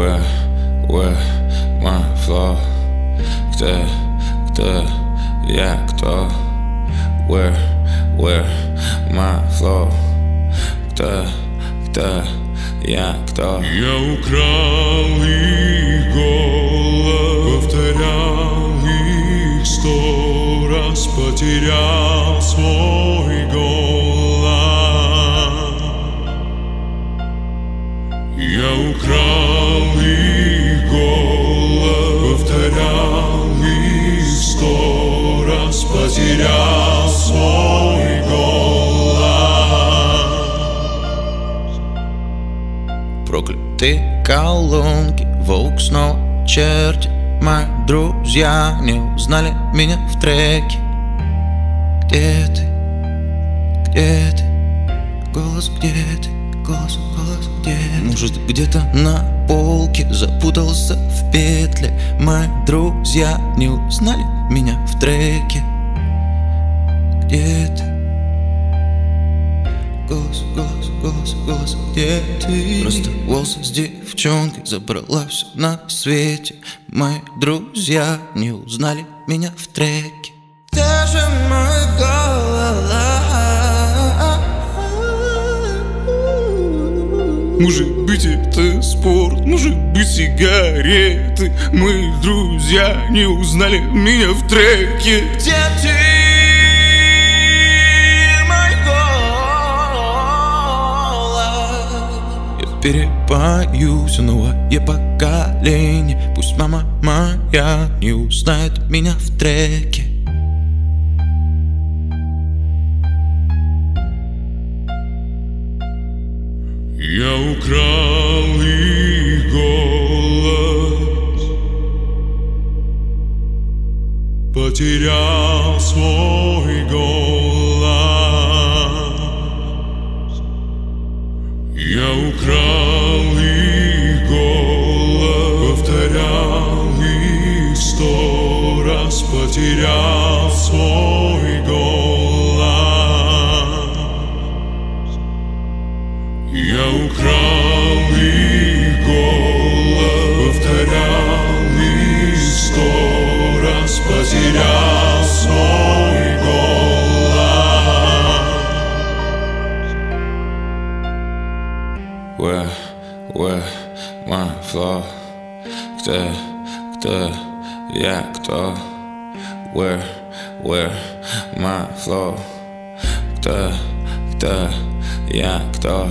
Where, where my flow? Где, где я кто? Where, where my flow? Где, где я кто? Я украл их голос, повторял их сто раз, потерял свой сто раз, потерял свой голос. Проклятые колонки, волк снова чертит Мои друзья не узнали меня в треке Где ты? Где ты? Голос где ты? Голос, голос ты? Может где-то на полке запутался в петле Мои друзья не узнали меня в треке Где ты? Голос, голос, голос, голос, где ты? Просто голос с девчонкой забрала все на свете Мои друзья не узнали меня в треке Может быть это спорт, может быть сигареты Мы друзья не узнали меня в треке Где ты? мой голос? Я перепою все новое поколение Пусть мама моя не узнает меня в треке украл их голос Потерял свой голос Я украл их голос Повторял их сто раз. Потерял свой голос Я украл where, where my flow? Gdzie, gdzie, jak to? Where, where my flow? Gdzie, gdzie, jak to?